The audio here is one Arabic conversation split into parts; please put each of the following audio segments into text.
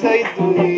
سيد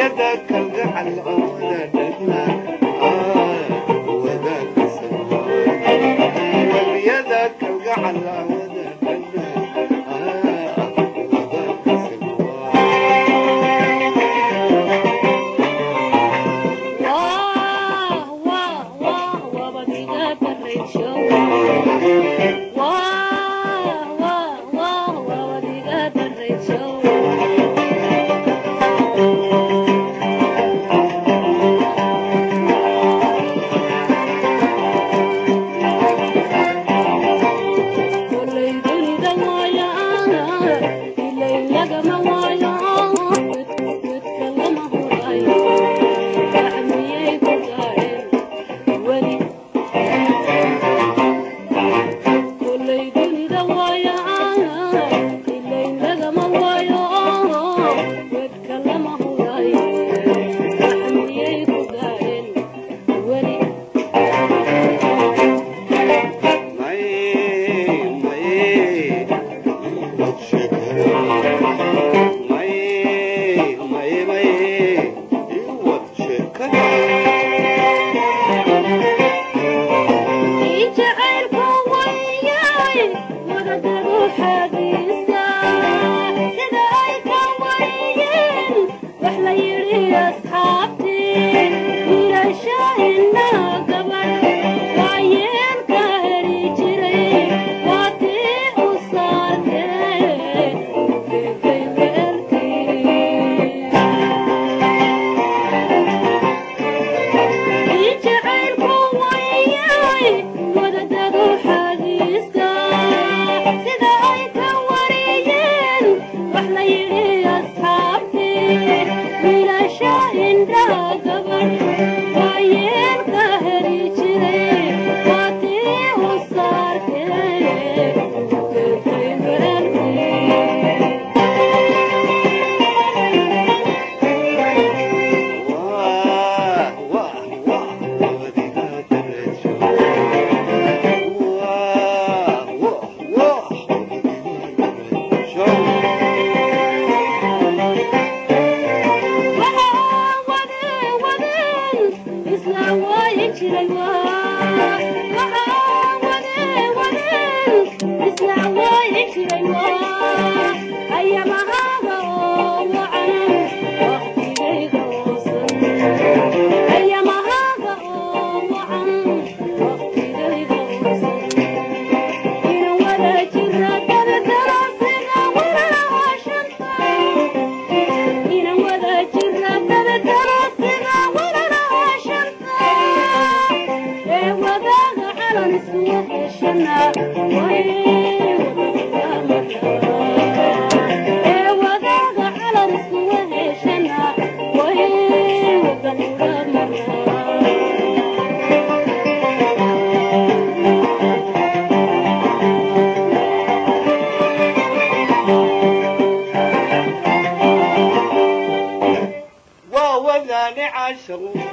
يدك القحل عودة 不 ನನ್ನ ಇಡೇ paixão.